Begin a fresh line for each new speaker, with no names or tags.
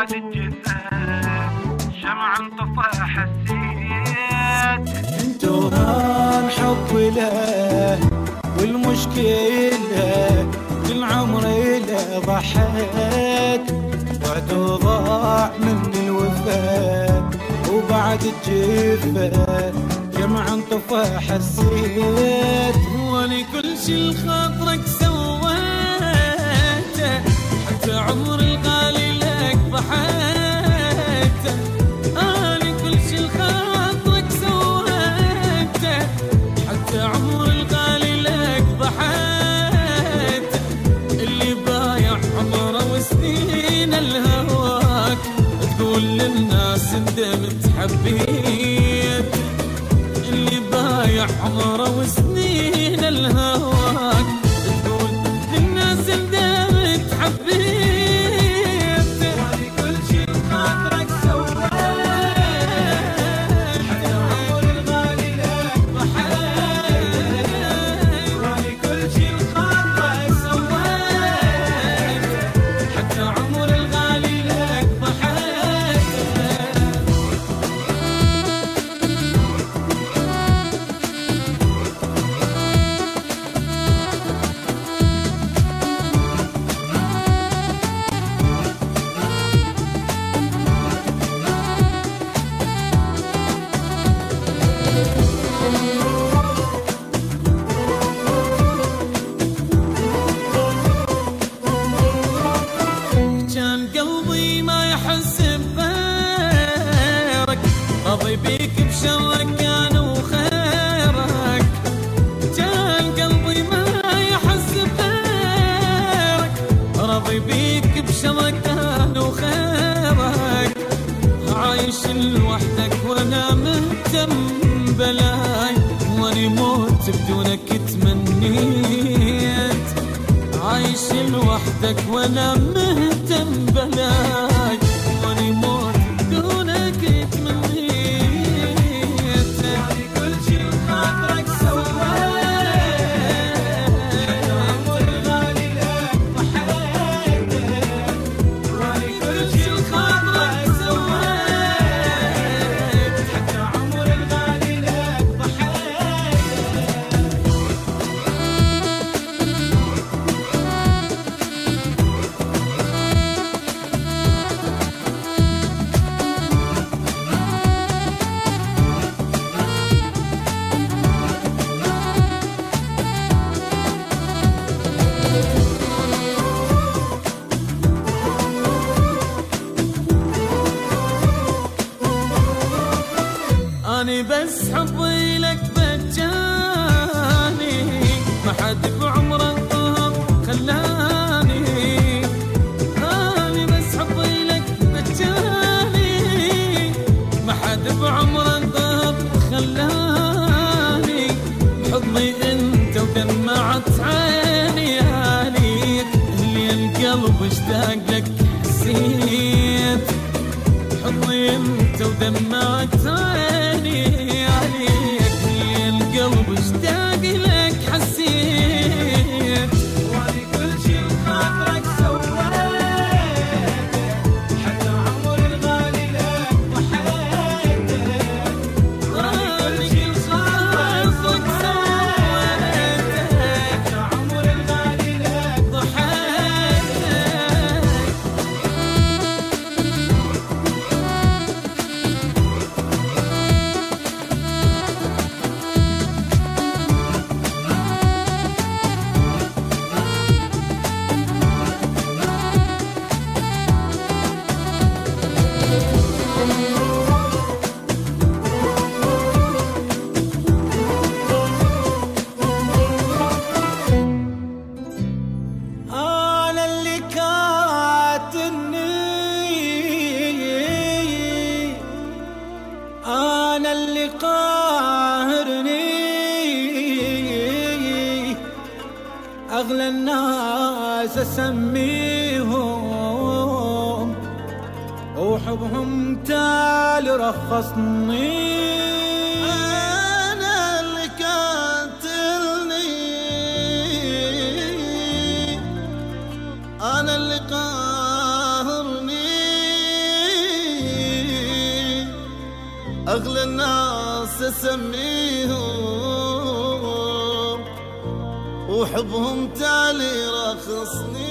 وبعد الجفاف شمع انطفى حسيت
انتهان حب له والمشكلة كل عمري له ضحيت. بعد ضاع من الوفاة وبعد الجفة جمع انطفى حسيت
ولي كل شي لخاطرك سويته حتى عمر الغالي لك بيك بشرك كان وخيرك. كان قلبي ما يحس بغيرك راضي بيك بشرك كان وخيرك. عايش لوحدك وأنا مهتم بلاي وأنا الموت بدونك تمنيت. عايش لوحدك وأنا مهتم بلاي أنا بس حبي لك بجاني. ما حد بعمره انطهر خلاني. أنا بس حبي لك بجاني. ما حد بعمره انطهر خلاني. بحضني أنت ودمعت عيني عليك اللي القلب اشتاق لك حسيت. حضني أنت ودمعت عيني القلب اشتاق
الناس أسميهم. وحبهم تالي رخصني.
أنا اللي قاتلني. أنا اللي قاهرني. أغلى الناس أسميهم. وحبهم تالي رخصني.